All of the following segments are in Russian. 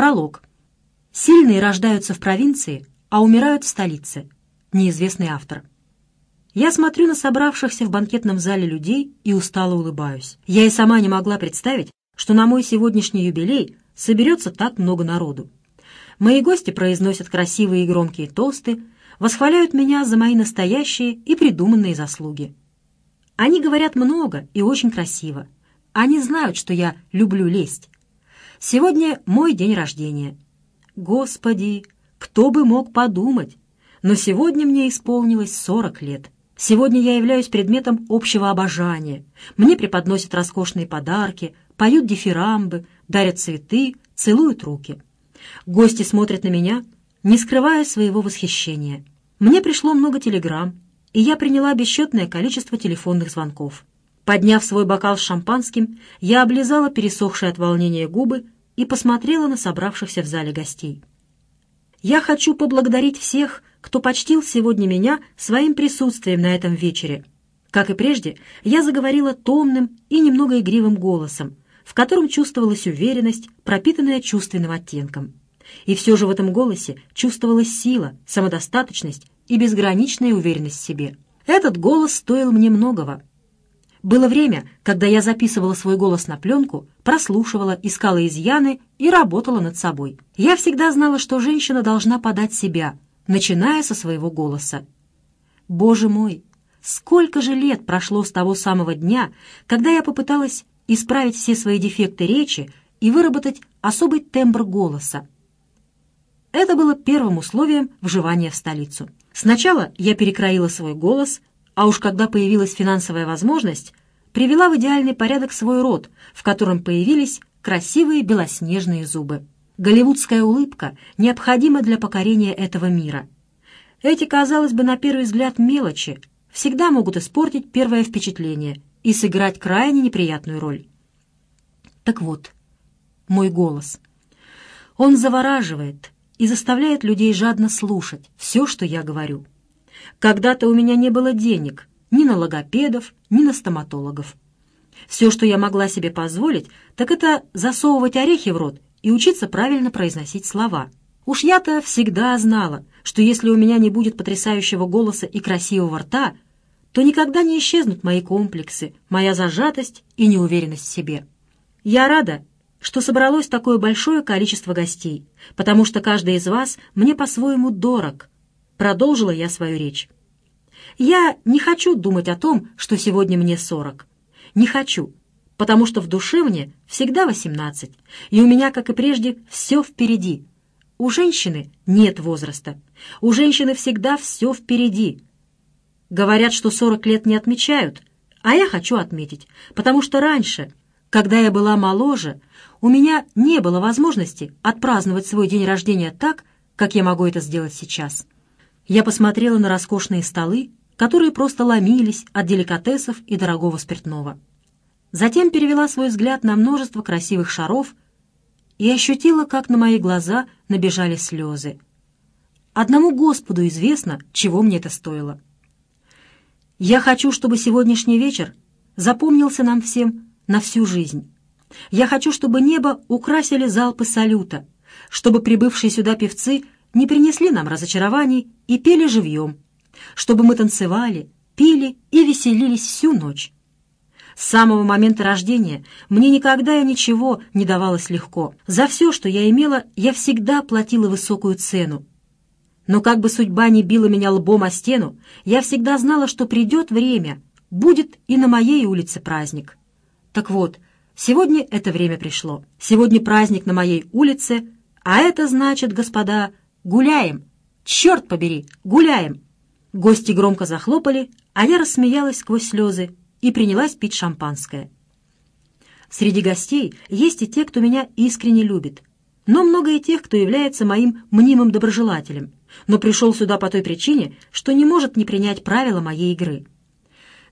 Пролог. Сильные рождаются в провинции, а умирают в столице. Неизвестный автор. Я смотрю на собравшихся в банкетном зале людей и устало улыбаюсь. Я и сама не могла представить, что на мой сегодняшний юбилей соберется так много народу. Мои гости произносят красивые и громкие тосты, восхваляют меня за мои настоящие и придуманные заслуги. Они говорят много и очень красиво. Они знают, что я люблю лесть. Сегодня мой день рождения. Господи, кто бы мог подумать? Но сегодня мне исполнилось 40 лет. Сегодня я являюсь предметом общего обожания. Мне преподносят роскошные подарки, поют дифирамбы, дарят цветы, целуют руки. Гости смотрят на меня, не скрывая своего восхищения. Мне пришло много телеграмм, и я приняла бесчетное количество телефонных звонков. Подняв свой бокал с шампанским, я облизала пересохшие от волнения губы и посмотрела на собравшихся в зале гостей. Я хочу поблагодарить всех, кто почтил сегодня меня своим присутствием на этом вечере. Как и прежде, я заговорила томным и немного игривым голосом, в котором чувствовалась уверенность, пропитанная чувственным оттенком. И все же в этом голосе чувствовалась сила, самодостаточность и безграничная уверенность в себе. Этот голос стоил мне многого. Было время, когда я записывала свой голос на пленку, прослушивала, искала изъяны и работала над собой. Я всегда знала, что женщина должна подать себя, начиная со своего голоса. Боже мой, сколько же лет прошло с того самого дня, когда я попыталась исправить все свои дефекты речи и выработать особый тембр голоса. Это было первым условием вживания в столицу. Сначала я перекроила свой голос, а уж когда появилась финансовая возможность, привела в идеальный порядок свой рот, в котором появились красивые белоснежные зубы. Голливудская улыбка необходима для покорения этого мира. Эти, казалось бы, на первый взгляд мелочи, всегда могут испортить первое впечатление и сыграть крайне неприятную роль. Так вот, мой голос. Он завораживает и заставляет людей жадно слушать все, что я говорю. Когда-то у меня не было денег ни на логопедов, ни на стоматологов. Все, что я могла себе позволить, так это засовывать орехи в рот и учиться правильно произносить слова. Уж я-то всегда знала, что если у меня не будет потрясающего голоса и красивого рта, то никогда не исчезнут мои комплексы, моя зажатость и неуверенность в себе. Я рада, что собралось такое большое количество гостей, потому что каждый из вас мне по-своему дорог, Продолжила я свою речь. Я не хочу думать о том, что сегодня мне сорок. Не хочу, потому что в душе мне всегда восемнадцать, и у меня, как и прежде, все впереди. У женщины нет возраста. У женщины всегда все впереди. Говорят, что сорок лет не отмечают, а я хочу отметить, потому что раньше, когда я была моложе, у меня не было возможности отпраздновать свой день рождения так, как я могу это сделать сейчас. Я посмотрела на роскошные столы, которые просто ломились от деликатесов и дорогого спиртного. Затем перевела свой взгляд на множество красивых шаров и ощутила, как на мои глаза набежали слезы. Одному Господу известно, чего мне это стоило. Я хочу, чтобы сегодняшний вечер запомнился нам всем на всю жизнь. Я хочу, чтобы небо украсили залпы салюта, чтобы прибывшие сюда певцы — не принесли нам разочарований и пели живьем, чтобы мы танцевали, пили и веселились всю ночь. С самого момента рождения мне никогда и ничего не давалось легко. За все, что я имела, я всегда платила высокую цену. Но как бы судьба не била меня лбом о стену, я всегда знала, что придет время, будет и на моей улице праздник. Так вот, сегодня это время пришло. Сегодня праздник на моей улице, а это значит, господа, Гуляем! Черт побери, гуляем!» Гости громко захлопали, а я рассмеялась сквозь слезы и принялась пить шампанское. Среди гостей есть и те, кто меня искренне любит, но много и тех, кто является моим мнимым доброжелателем, но пришел сюда по той причине, что не может не принять правила моей игры.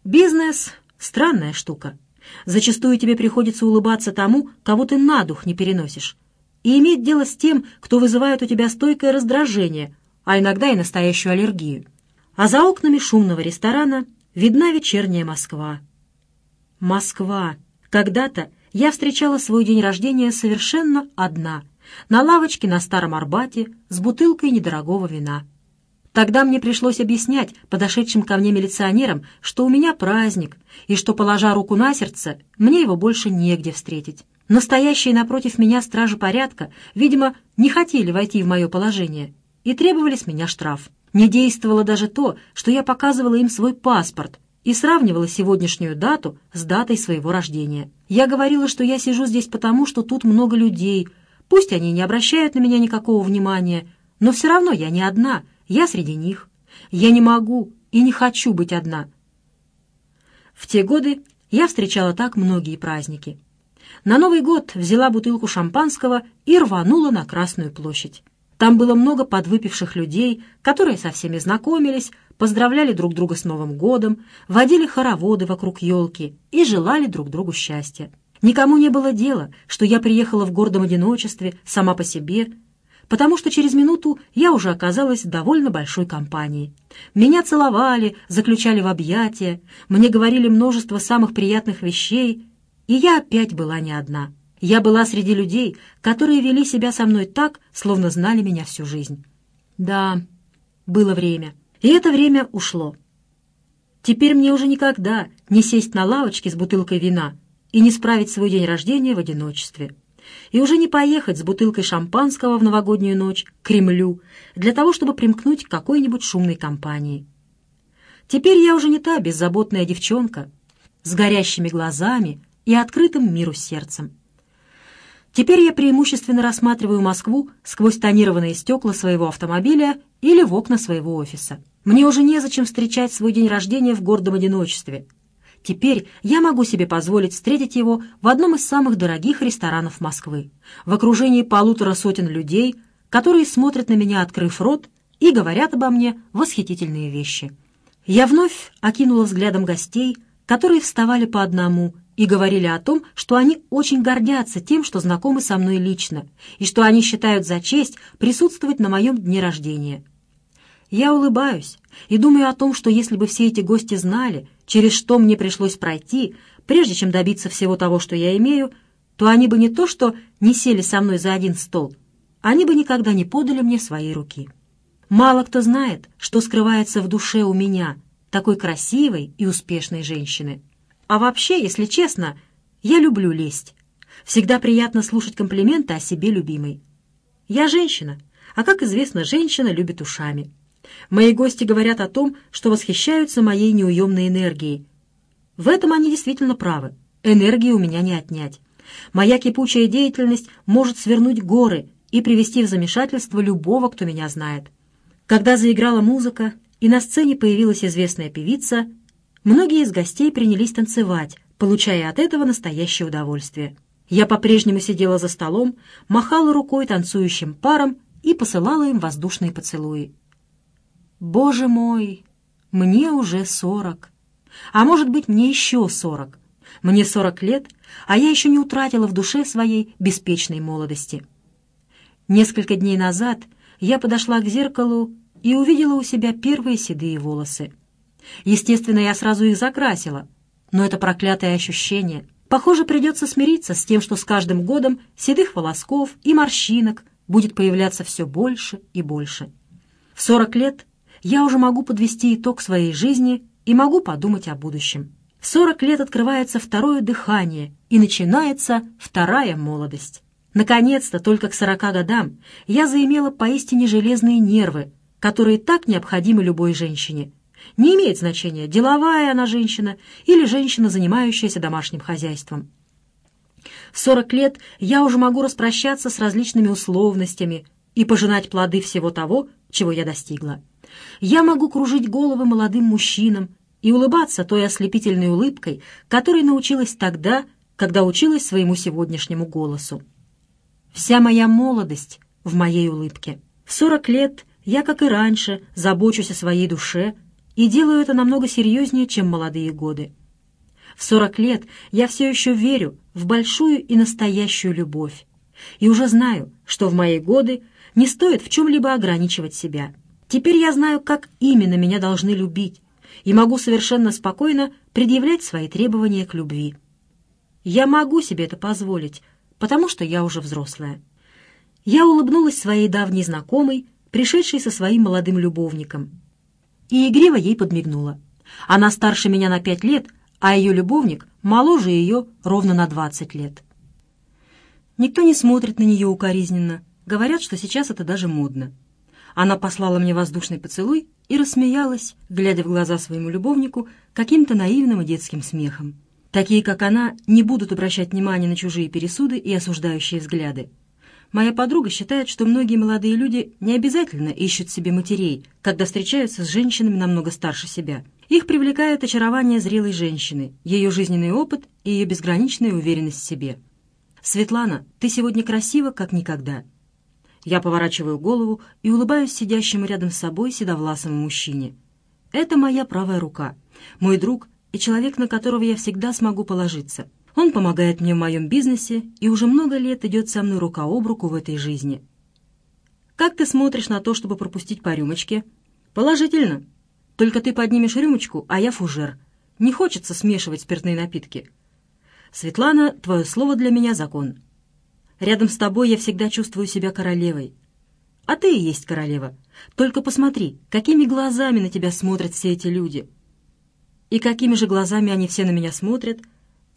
Бизнес — странная штука. Зачастую тебе приходится улыбаться тому, кого ты на дух не переносишь, и иметь дело с тем, кто вызывает у тебя стойкое раздражение, а иногда и настоящую аллергию. А за окнами шумного ресторана видна вечерняя Москва. Москва! Когда-то я встречала свой день рождения совершенно одна, на лавочке на Старом Арбате с бутылкой недорогого вина. Тогда мне пришлось объяснять подошедшим ко мне милиционерам, что у меня праздник, и что, положа руку на сердце, мне его больше негде встретить. Настоящие напротив меня стражи порядка, видимо, не хотели войти в мое положение и требовали с меня штраф. Не действовало даже то, что я показывала им свой паспорт и сравнивала сегодняшнюю дату с датой своего рождения. Я говорила, что я сижу здесь потому, что тут много людей. Пусть они не обращают на меня никакого внимания, но все равно я не одна, я среди них. Я не могу и не хочу быть одна. В те годы я встречала так многие праздники. На Новый год взяла бутылку шампанского и рванула на Красную площадь. Там было много подвыпивших людей, которые со всеми знакомились, поздравляли друг друга с Новым годом, водили хороводы вокруг елки и желали друг другу счастья. Никому не было дела, что я приехала в гордом одиночестве, сама по себе, потому что через минуту я уже оказалась в довольно большой компании. Меня целовали, заключали в объятия, мне говорили множество самых приятных вещей, и я опять была не одна. Я была среди людей, которые вели себя со мной так, словно знали меня всю жизнь. Да, было время. И это время ушло. Теперь мне уже никогда не сесть на лавочке с бутылкой вина и не справить свой день рождения в одиночестве. И уже не поехать с бутылкой шампанского в новогоднюю ночь к Кремлю для того, чтобы примкнуть к какой-нибудь шумной компании. Теперь я уже не та беззаботная девчонка с горящими глазами, и открытым миру сердцем. Теперь я преимущественно рассматриваю Москву сквозь тонированные стекла своего автомобиля или в окна своего офиса. Мне уже незачем встречать свой день рождения в гордом одиночестве. Теперь я могу себе позволить встретить его в одном из самых дорогих ресторанов Москвы, в окружении полутора сотен людей, которые смотрят на меня, открыв рот, и говорят обо мне восхитительные вещи. Я вновь окинула взглядом гостей, которые вставали по одному и говорили о том, что они очень гордятся тем, что знакомы со мной лично, и что они считают за честь присутствовать на моем дне рождения. Я улыбаюсь и думаю о том, что если бы все эти гости знали, через что мне пришлось пройти, прежде чем добиться всего того, что я имею, то они бы не то что не сели со мной за один стол, они бы никогда не подали мне своей руки. Мало кто знает, что скрывается в душе у меня, такой красивой и успешной женщины. А вообще, если честно, я люблю лесть. Всегда приятно слушать комплименты о себе любимой. Я женщина, а, как известно, женщина любит ушами. Мои гости говорят о том, что восхищаются моей неуемной энергией. В этом они действительно правы. Энергии у меня не отнять. Моя кипучая деятельность может свернуть горы и привести в замешательство любого, кто меня знает. Когда заиграла музыка, и на сцене появилась известная певица, Многие из гостей принялись танцевать, получая от этого настоящее удовольствие. Я по-прежнему сидела за столом, махала рукой танцующим парам и посылала им воздушные поцелуи. «Боже мой, мне уже сорок. А может быть, мне еще сорок. Мне сорок лет, а я еще не утратила в душе своей беспечной молодости». Несколько дней назад я подошла к зеркалу и увидела у себя первые седые волосы. Естественно, я сразу их закрасила. Но это проклятое ощущение. Похоже, придется смириться с тем, что с каждым годом седых волосков и морщинок будет появляться все больше и больше. В 40 лет я уже могу подвести итог своей жизни и могу подумать о будущем. В 40 лет открывается второе дыхание и начинается вторая молодость. Наконец-то, только к 40 годам, я заимела поистине железные нервы, которые так необходимы любой женщине – не имеет значения, деловая она женщина или женщина, занимающаяся домашним хозяйством. В сорок лет я уже могу распрощаться с различными условностями и пожинать плоды всего того, чего я достигла. Я могу кружить головы молодым мужчинам и улыбаться той ослепительной улыбкой, которой научилась тогда, когда училась своему сегодняшнему голосу. Вся моя молодость в моей улыбке. В сорок лет я, как и раньше, забочусь о своей душе, и делаю это намного серьезнее, чем молодые годы. В сорок лет я все еще верю в большую и настоящую любовь, и уже знаю, что в мои годы не стоит в чем-либо ограничивать себя. Теперь я знаю, как именно меня должны любить, и могу совершенно спокойно предъявлять свои требования к любви. Я могу себе это позволить, потому что я уже взрослая. Я улыбнулась своей давней знакомой, пришедшей со своим молодым любовником, и игриво ей подмигнула. Она старше меня на пять лет, а ее любовник моложе ее ровно на двадцать лет. Никто не смотрит на нее укоризненно, говорят, что сейчас это даже модно. Она послала мне воздушный поцелуй и рассмеялась, глядя в глаза своему любовнику каким-то наивным и детским смехом. Такие, как она, не будут обращать внимания на чужие пересуды и осуждающие взгляды. Моя подруга считает, что многие молодые люди не обязательно ищут себе матерей, когда встречаются с женщинами намного старше себя. Их привлекает очарование зрелой женщины, ее жизненный опыт и ее безграничная уверенность в себе. «Светлана, ты сегодня красива, как никогда». Я поворачиваю голову и улыбаюсь сидящему рядом с собой седовласому мужчине. Это моя правая рука, мой друг и человек, на которого я всегда смогу положиться. Он помогает мне в моем бизнесе и уже много лет идет со мной рука об руку в этой жизни. Как ты смотришь на то, чтобы пропустить по рюмочке? Положительно. Только ты поднимешь рюмочку, а я фужер. Не хочется смешивать спиртные напитки. Светлана, твое слово для меня закон. Рядом с тобой я всегда чувствую себя королевой. А ты и есть королева. Только посмотри, какими глазами на тебя смотрят все эти люди. И какими же глазами они все на меня смотрят?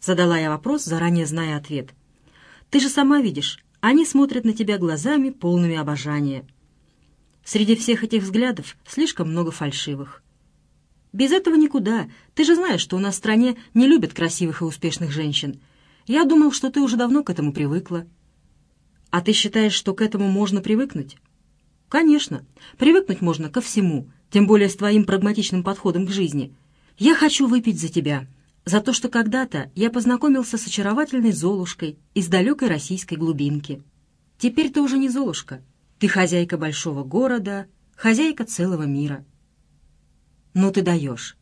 Задала я вопрос, заранее зная ответ. Ты же сама видишь, они смотрят на тебя глазами, полными обожания. Среди всех этих взглядов слишком много фальшивых. Без этого никуда. Ты же знаешь, что у нас в стране не любят красивых и успешных женщин. Я думал, что ты уже давно к этому привыкла. А ты считаешь, что к этому можно привыкнуть? Конечно, привыкнуть можно ко всему, тем более с твоим прагматичным подходом к жизни. Я хочу выпить за тебя, за то, что когда-то я познакомился с очаровательной Золушкой из далекой российской глубинки. Теперь ты уже не Золушка, ты хозяйка большого города, хозяйка целого мира. Ну ты даешь.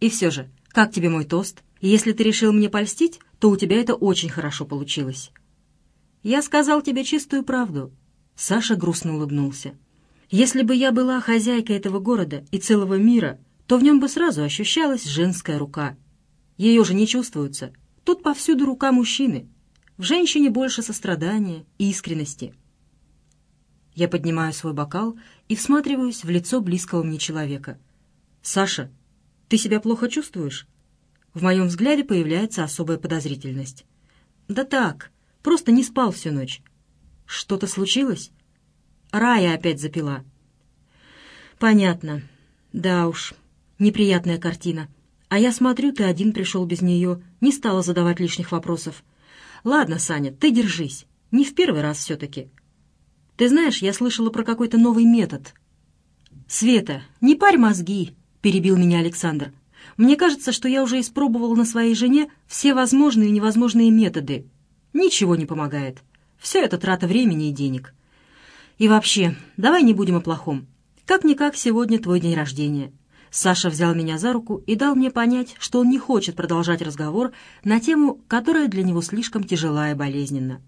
И все же, как тебе мой тост? Если ты решил мне польстить, то у тебя это очень хорошо получилось. «Я сказал тебе чистую правду». Саша грустно улыбнулся. «Если бы я была хозяйкой этого города и целого мира, то в нем бы сразу ощущалась женская рука. Ее же не чувствуется. Тут повсюду рука мужчины. В женщине больше сострадания и искренности». Я поднимаю свой бокал и всматриваюсь в лицо близкого мне человека. «Саша, ты себя плохо чувствуешь?» В моем взгляде появляется особая подозрительность. «Да так, Просто не спал всю ночь. Что-то случилось? Рая опять запила. Понятно. Да уж, неприятная картина. А я смотрю, ты один пришел без нее, не стала задавать лишних вопросов. Ладно, Саня, ты держись. Не в первый раз все-таки. Ты знаешь, я слышала про какой-то новый метод. Света, не парь мозги, перебил меня Александр. Мне кажется, что я уже испробовал на своей жене все возможные и невозможные методы, Ничего не помогает. Все это трата времени и денег. И вообще, давай не будем о плохом. Как-никак сегодня твой день рождения. Саша взял меня за руку и дал мне понять, что он не хочет продолжать разговор на тему, которая для него слишком тяжела и болезненна.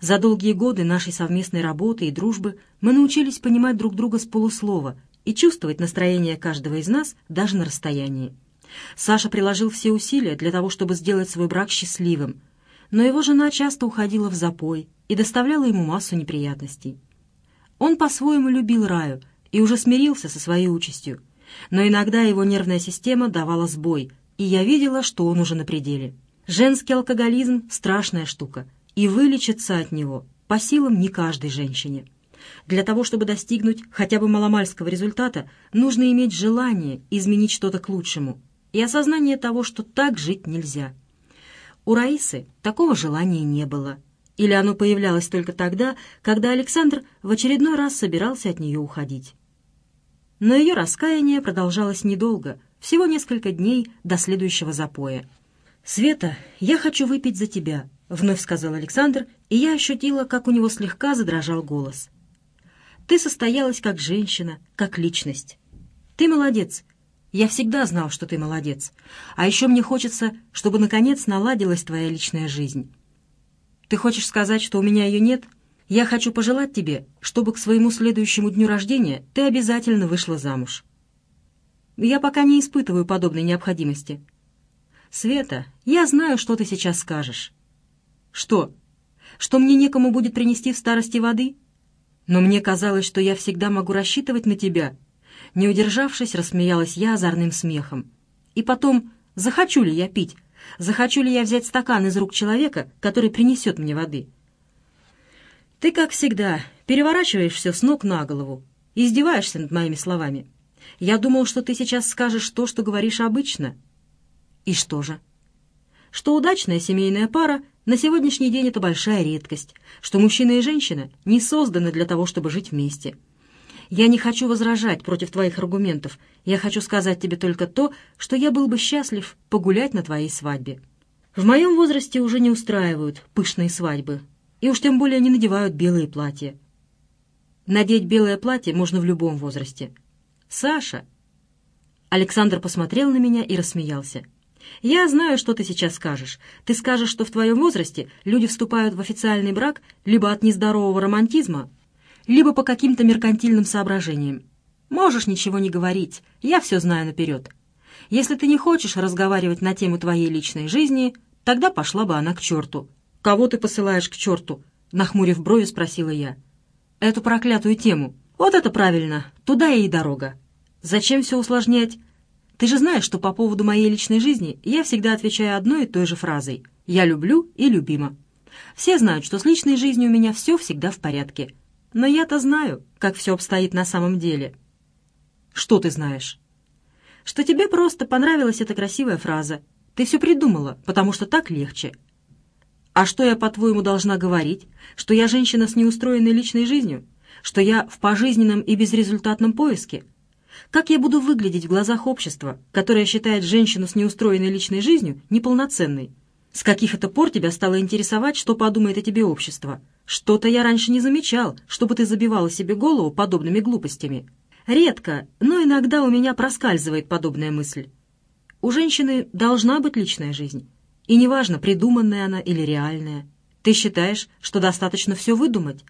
За долгие годы нашей совместной работы и дружбы мы научились понимать друг друга с полуслова и чувствовать настроение каждого из нас даже на расстоянии. Саша приложил все усилия для того, чтобы сделать свой брак счастливым, но его жена часто уходила в запой и доставляла ему массу неприятностей. Он по-своему любил Раю и уже смирился со своей участью, но иногда его нервная система давала сбой, и я видела, что он уже на пределе. Женский алкоголизм — страшная штука, и вылечиться от него по силам не каждой женщине. Для того, чтобы достигнуть хотя бы маломальского результата, нужно иметь желание изменить что-то к лучшему и осознание того, что так жить нельзя — у Раисы такого желания не было. Или оно появлялось только тогда, когда Александр в очередной раз собирался от нее уходить. Но ее раскаяние продолжалось недолго, всего несколько дней до следующего запоя. «Света, я хочу выпить за тебя», — вновь сказал Александр, и я ощутила, как у него слегка задрожал голос. «Ты состоялась как женщина, как личность. Ты молодец, я всегда знал, что ты молодец. А еще мне хочется, чтобы, наконец, наладилась твоя личная жизнь. Ты хочешь сказать, что у меня ее нет? Я хочу пожелать тебе, чтобы к своему следующему дню рождения ты обязательно вышла замуж. Я пока не испытываю подобной необходимости. Света, я знаю, что ты сейчас скажешь. Что? Что мне некому будет принести в старости воды? Но мне казалось, что я всегда могу рассчитывать на тебя. Не удержавшись, рассмеялась я озорным смехом. И потом, захочу ли я пить? Захочу ли я взять стакан из рук человека, который принесет мне воды? Ты, как всегда, переворачиваешь все с ног на голову, издеваешься над моими словами. Я думал, что ты сейчас скажешь то, что говоришь обычно. И что же? Что удачная семейная пара на сегодняшний день это большая редкость, что мужчина и женщина не созданы для того, чтобы жить вместе. Я не хочу возражать против твоих аргументов. Я хочу сказать тебе только то, что я был бы счастлив погулять на твоей свадьбе. В моем возрасте уже не устраивают пышные свадьбы, и уж тем более не надевают белые платья. Надеть белое платье можно в любом возрасте. «Саша!» Александр посмотрел на меня и рассмеялся. «Я знаю, что ты сейчас скажешь. Ты скажешь, что в твоем возрасте люди вступают в официальный брак либо от нездорового романтизма, либо по каким-то меркантильным соображениям. Можешь ничего не говорить, я все знаю наперед. Если ты не хочешь разговаривать на тему твоей личной жизни, тогда пошла бы она к черту. Кого ты посылаешь к черту?» Нахмурив брови, спросила я. «Эту проклятую тему. Вот это правильно, туда и дорога. Зачем все усложнять? Ты же знаешь, что по поводу моей личной жизни я всегда отвечаю одной и той же фразой. Я люблю и любима. Все знают, что с личной жизнью у меня все всегда в порядке. Но я-то знаю, как все обстоит на самом деле. Что ты знаешь? Что тебе просто понравилась эта красивая фраза. Ты все придумала, потому что так легче. А что я, по-твоему, должна говорить? Что я женщина с неустроенной личной жизнью? что я в пожизненном и безрезультатном поиске? Как я буду выглядеть в глазах общества, которое считает женщину с неустроенной личной жизнью неполноценной? С каких это пор тебя стало интересовать, что подумает о тебе общество? Что-то я раньше не замечал, чтобы ты забивала себе голову подобными глупостями. Редко, но иногда у меня проскальзывает подобная мысль. У женщины должна быть личная жизнь. И неважно, придуманная она или реальная. Ты считаешь, что достаточно все выдумать?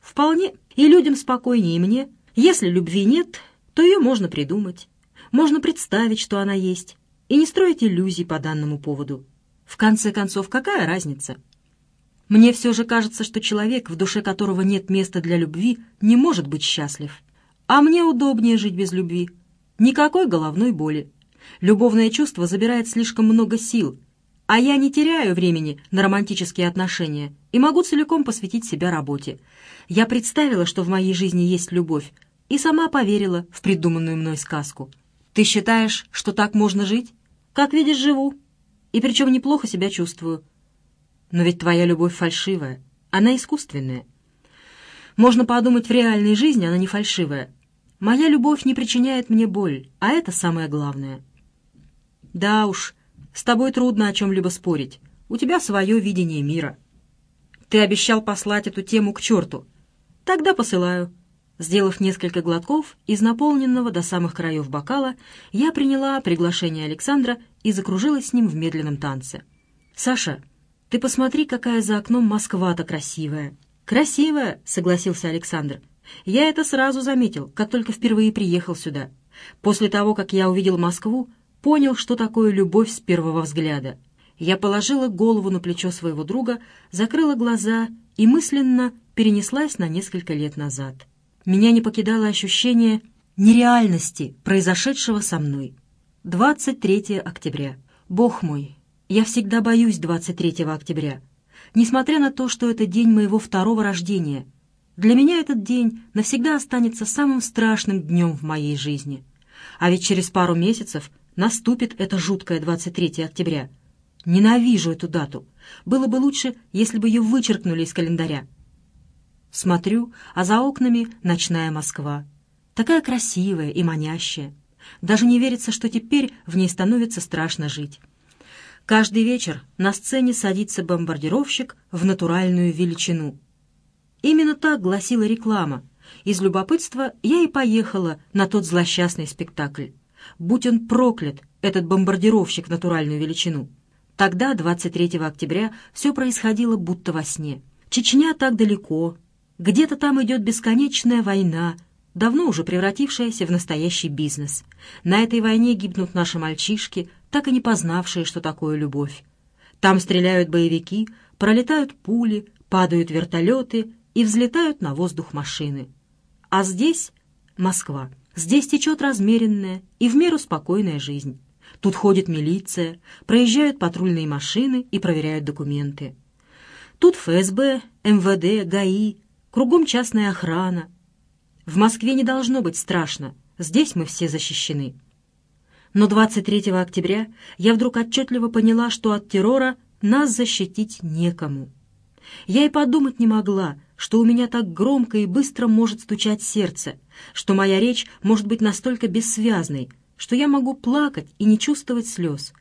Вполне. И людям спокойнее, и мне. Если любви нет, то ее можно придумать. Можно представить, что она есть. И не строить иллюзий по данному поводу. В конце концов, какая разница? Мне все же кажется, что человек, в душе которого нет места для любви, не может быть счастлив. А мне удобнее жить без любви. Никакой головной боли. Любовное чувство забирает слишком много сил, а я не теряю времени на романтические отношения и могу целиком посвятить себя работе. Я представила, что в моей жизни есть любовь, и сама поверила в придуманную мной сказку. Ты считаешь, что так можно жить? Как видишь, живу. И причем неплохо себя чувствую. Но ведь твоя любовь фальшивая, она искусственная. Можно подумать, в реальной жизни она не фальшивая. Моя любовь не причиняет мне боль, а это самое главное. Да уж, с тобой трудно о чем-либо спорить. У тебя свое видение мира. Ты обещал послать эту тему к черту. Тогда посылаю. Сделав несколько глотков из наполненного до самых краев бокала, я приняла приглашение Александра и закружилась с ним в медленном танце. «Саша, ты посмотри, какая за окном Москва-то красивая!» «Красивая!» — согласился Александр. «Я это сразу заметил, как только впервые приехал сюда. После того, как я увидел Москву, понял, что такое любовь с первого взгляда. Я положила голову на плечо своего друга, закрыла глаза и мысленно перенеслась на несколько лет назад. Меня не покидало ощущение нереальности произошедшего со мной. 23 октября. Бог мой, я всегда боюсь 23 октября. Несмотря на то, что это день моего второго рождения, для меня этот день навсегда останется самым страшным днем в моей жизни. А ведь через пару месяцев наступит это жуткое 23 октября. Ненавижу эту дату. Было бы лучше, если бы ее вычеркнули из календаря. Смотрю, а за окнами ночная Москва. Такая красивая и манящая. Даже не верится, что теперь в ней становится страшно жить. Каждый вечер на сцене садится бомбардировщик в натуральную величину. Именно так гласила реклама. Из любопытства я и поехала на тот злосчастный спектакль будь он проклят, этот бомбардировщик натуральную величину. Тогда, 23 октября, все происходило будто во сне. Чечня так далеко, где-то там идет бесконечная война, давно уже превратившаяся в настоящий бизнес. На этой войне гибнут наши мальчишки, так и не познавшие, что такое любовь. Там стреляют боевики, пролетают пули, падают вертолеты и взлетают на воздух машины. А здесь Москва. Здесь течет размеренная и в меру спокойная жизнь. Тут ходит милиция, проезжают патрульные машины и проверяют документы. Тут ФСБ, МВД, ГАИ, кругом частная охрана. В Москве не должно быть страшно, здесь мы все защищены. Но 23 октября я вдруг отчетливо поняла, что от террора нас защитить некому. Я и подумать не могла, что у меня так громко и быстро может стучать сердце, что моя речь может быть настолько бессвязной, что я могу плакать и не чувствовать слез.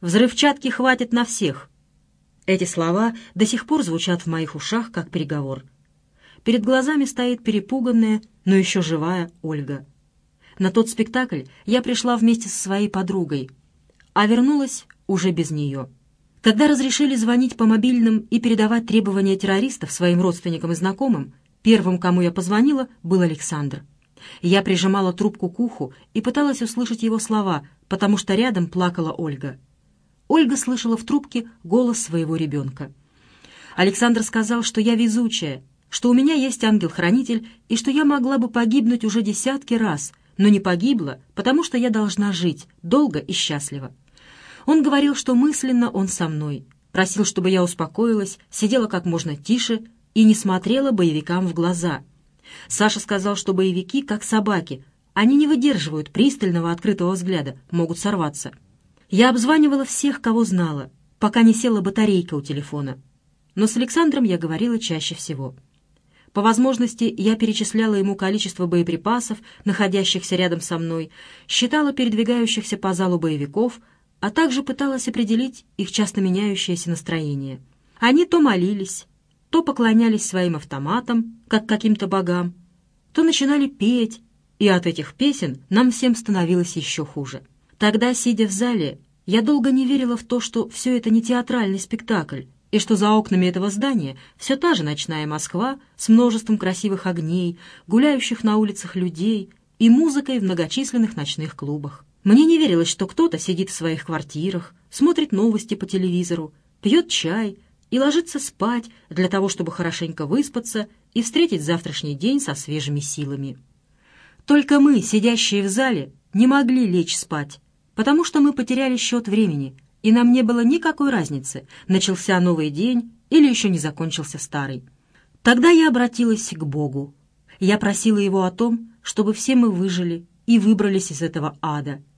«Взрывчатки хватит на всех». Эти слова до сих пор звучат в моих ушах, как переговор. Перед глазами стоит перепуганная, но еще живая Ольга. На тот спектакль я пришла вместе со своей подругой, а вернулась уже без нее. Когда разрешили звонить по мобильным и передавать требования террористов своим родственникам и знакомым, первым, кому я позвонила, был Александр. Я прижимала трубку к уху и пыталась услышать его слова, потому что рядом плакала Ольга. Ольга слышала в трубке голос своего ребенка. Александр сказал, что я везучая, что у меня есть ангел-хранитель и что я могла бы погибнуть уже десятки раз, но не погибла, потому что я должна жить долго и счастливо. Он говорил, что мысленно он со мной. Просил, чтобы я успокоилась, сидела как можно тише и не смотрела боевикам в глаза. Саша сказал, что боевики как собаки. Они не выдерживают пристального открытого взгляда, могут сорваться. Я обзванивала всех, кого знала, пока не села батарейка у телефона. Но с Александром я говорила чаще всего. По возможности я перечисляла ему количество боеприпасов, находящихся рядом со мной, считала передвигающихся по залу боевиков, а также пыталась определить их часто меняющееся настроение. Они то молились, то поклонялись своим автоматам, как каким-то богам, то начинали петь, и от этих песен нам всем становилось еще хуже. Тогда, сидя в зале, я долго не верила в то, что все это не театральный спектакль, и что за окнами этого здания все та же ночная Москва с множеством красивых огней, гуляющих на улицах людей и музыкой в многочисленных ночных клубах. Мне не верилось, что кто-то сидит в своих квартирах, смотрит новости по телевизору, пьет чай и ложится спать для того, чтобы хорошенько выспаться и встретить завтрашний день со свежими силами. Только мы, сидящие в зале, не могли лечь спать, потому что мы потеряли счет времени, и нам не было никакой разницы, начался новый день или еще не закончился старый. Тогда я обратилась к Богу. Я просила Его о том, чтобы все мы выжили и выбрались из этого ада —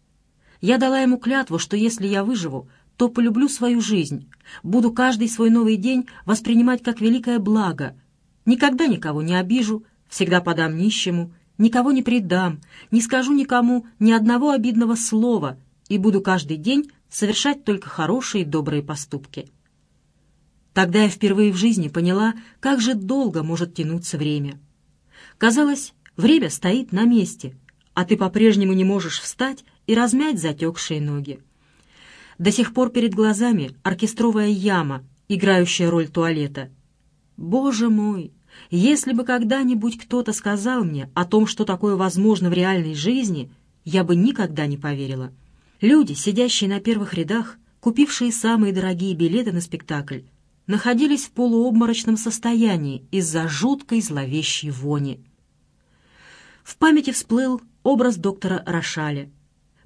я дала ему клятву, что если я выживу, то полюблю свою жизнь, буду каждый свой новый день воспринимать как великое благо, никогда никого не обижу, всегда подам нищему, никого не предам, не скажу никому ни одного обидного слова и буду каждый день совершать только хорошие добрые поступки. Тогда я впервые в жизни поняла, как же долго может тянуться время. Казалось, время стоит на месте, а ты по-прежнему не можешь встать и размять затекшие ноги. До сих пор перед глазами оркестровая яма, играющая роль туалета. Боже мой! Если бы когда-нибудь кто-то сказал мне о том, что такое возможно в реальной жизни, я бы никогда не поверила. Люди, сидящие на первых рядах, купившие самые дорогие билеты на спектакль, находились в полуобморочном состоянии из-за жуткой зловещей вони. В памяти всплыл образ доктора Рошаля,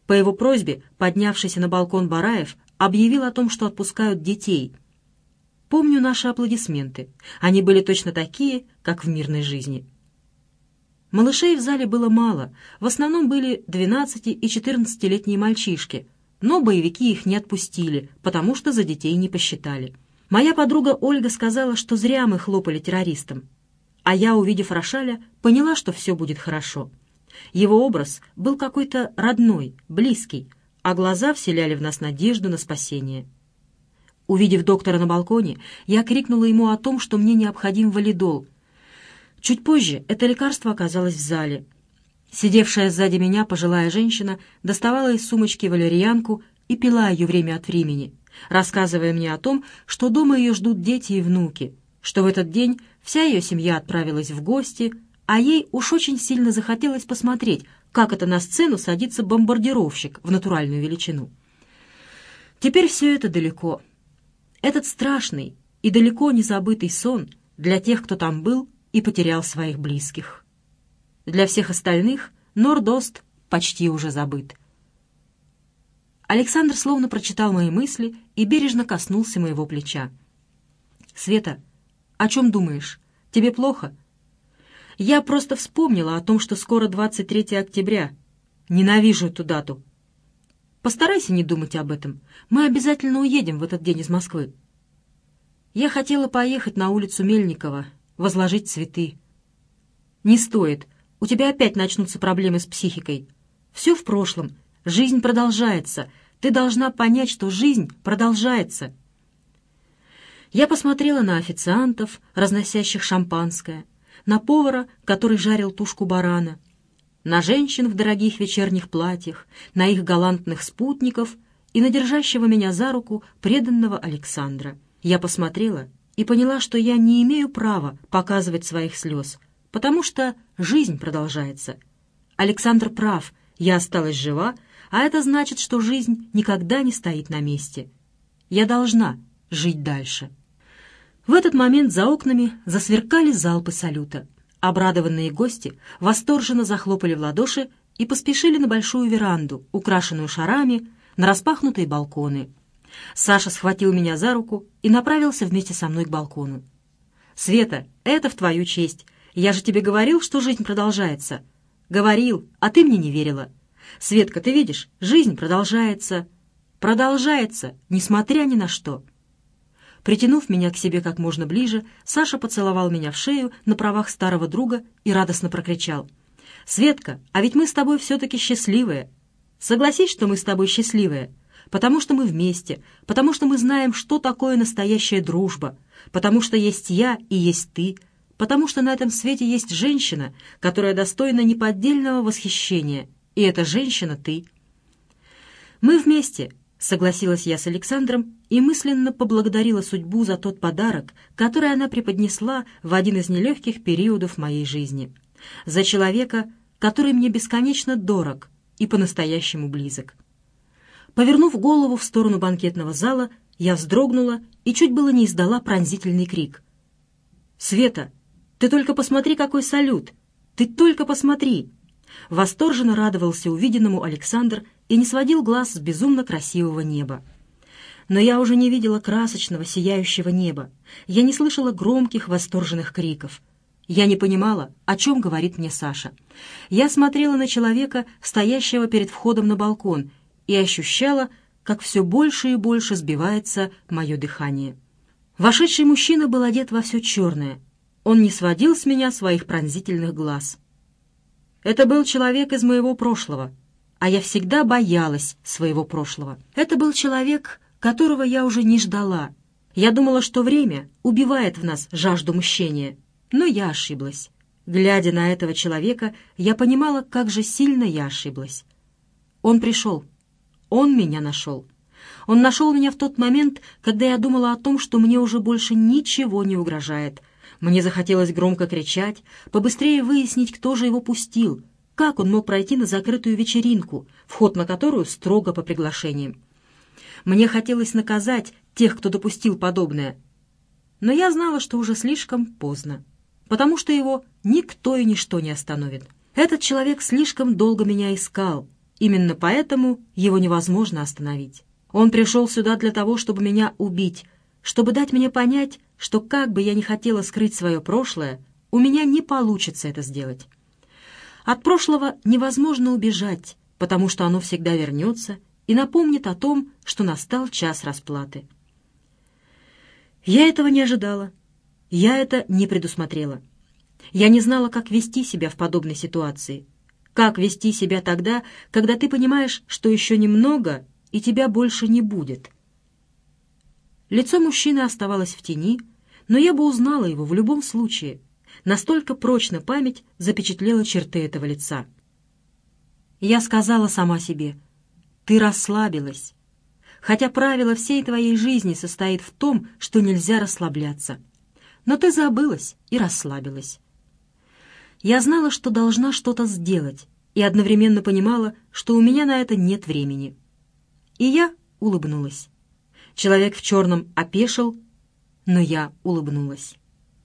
по его просьбе, поднявшийся на балкон Бараев объявил о том, что отпускают детей. Помню наши аплодисменты. Они были точно такие, как в мирной жизни. Малышей в зале было мало. В основном были 12- и 14-летние мальчишки, но боевики их не отпустили, потому что за детей не посчитали. Моя подруга Ольга сказала, что зря мы хлопали террористам. А я, увидев Рошаля, поняла, что все будет хорошо. Его образ был какой-то родной, близкий, а глаза вселяли в нас надежду на спасение. Увидев доктора на балконе, я крикнула ему о том, что мне необходим валидол. Чуть позже это лекарство оказалось в зале. Сидевшая сзади меня пожилая женщина доставала из сумочки валерьянку и пила ее время от времени, рассказывая мне о том, что дома ее ждут дети и внуки, что в этот день вся ее семья отправилась в гости, а ей уж очень сильно захотелось посмотреть, как это на сцену садится бомбардировщик в натуральную величину. Теперь все это далеко. Этот страшный, и далеко не забытый сон для тех, кто там был и потерял своих близких. Для всех остальных Нордост почти уже забыт. Александр словно прочитал мои мысли и бережно коснулся моего плеча. «Света, о чем думаешь? Тебе плохо?» «Я просто вспомнила о том, что скоро 23 октября. Ненавижу эту дату. Постарайся не думать об этом. Мы обязательно уедем в этот день из Москвы». Я хотела поехать на улицу Мельникова, возложить цветы. «Не стоит. У тебя опять начнутся проблемы с психикой. Все в прошлом. Жизнь продолжается. Ты должна понять, что жизнь продолжается». Я посмотрела на официантов, разносящих шампанское, на повара, который жарил тушку барана, на женщин в дорогих вечерних платьях, на их галантных спутников и на держащего меня за руку преданного Александра. Я посмотрела и поняла, что я не имею права показывать своих слез, потому что жизнь продолжается. Александр прав, я осталась жива, а это значит, что жизнь никогда не стоит на месте. Я должна жить дальше. В этот момент за окнами засверкали залпы салюта. Обрадованные гости восторженно захлопали в ладоши и поспешили на большую веранду, украшенную шарами, на распахнутые балконы. Саша схватил меня за руку и направился вместе со мной к балкону. «Света, это в твою честь. Я же тебе говорил, что жизнь продолжается». «Говорил, а ты мне не верила». «Светка, ты видишь, жизнь продолжается». «Продолжается, несмотря ни на что». Притянув меня к себе как можно ближе, Саша поцеловал меня в шею на правах старого друга и радостно прокричал. «Светка, а ведь мы с тобой все-таки счастливые. Согласись, что мы с тобой счастливые, потому что мы вместе, потому что мы знаем, что такое настоящая дружба, потому что есть я и есть ты, потому что на этом свете есть женщина, которая достойна неподдельного восхищения, и эта женщина — ты. Мы вместе, — согласилась я с Александром и мысленно поблагодарила судьбу за тот подарок, который она преподнесла в один из нелегких периодов моей жизни. За человека, который мне бесконечно дорог и по-настоящему близок. Повернув голову в сторону банкетного зала, я вздрогнула и чуть было не издала пронзительный крик. «Света, ты только посмотри, какой салют! Ты только посмотри!» Восторженно радовался увиденному Александр и не сводил глаз с безумно красивого неба. Но я уже не видела красочного, сияющего неба. Я не слышала громких, восторженных криков. Я не понимала, о чем говорит мне Саша. Я смотрела на человека, стоящего перед входом на балкон, и ощущала, как все больше и больше сбивается мое дыхание. Вошедший мужчина был одет во все черное. Он не сводил с меня своих пронзительных глаз. Это был человек из моего прошлого, а я всегда боялась своего прошлого. Это был человек, которого я уже не ждала. Я думала, что время убивает в нас жажду мщения, но я ошиблась. Глядя на этого человека, я понимала, как же сильно я ошиблась. Он пришел. Он меня нашел. Он нашел меня в тот момент, когда я думала о том, что мне уже больше ничего не угрожает. Мне захотелось громко кричать, побыстрее выяснить, кто же его пустил, как он мог пройти на закрытую вечеринку, вход на которую строго по приглашениям? Мне хотелось наказать тех, кто допустил подобное. Но я знала, что уже слишком поздно, потому что его никто и ничто не остановит. Этот человек слишком долго меня искал, именно поэтому его невозможно остановить. Он пришел сюда для того, чтобы меня убить, чтобы дать мне понять, что как бы я ни хотела скрыть свое прошлое, у меня не получится это сделать. От прошлого невозможно убежать, потому что оно всегда вернется и напомнит о том, что настал час расплаты. Я этого не ожидала. Я это не предусмотрела. Я не знала, как вести себя в подобной ситуации. Как вести себя тогда, когда ты понимаешь, что еще немного, и тебя больше не будет. Лицо мужчины оставалось в тени, но я бы узнала его в любом случае — Настолько прочно память запечатлела черты этого лица. Я сказала сама себе, «Ты расслабилась». Хотя правило всей твоей жизни состоит в том, что нельзя расслабляться. Но ты забылась и расслабилась. Я знала, что должна что-то сделать, и одновременно понимала, что у меня на это нет времени. И я улыбнулась. Человек в черном опешил, но я улыбнулась.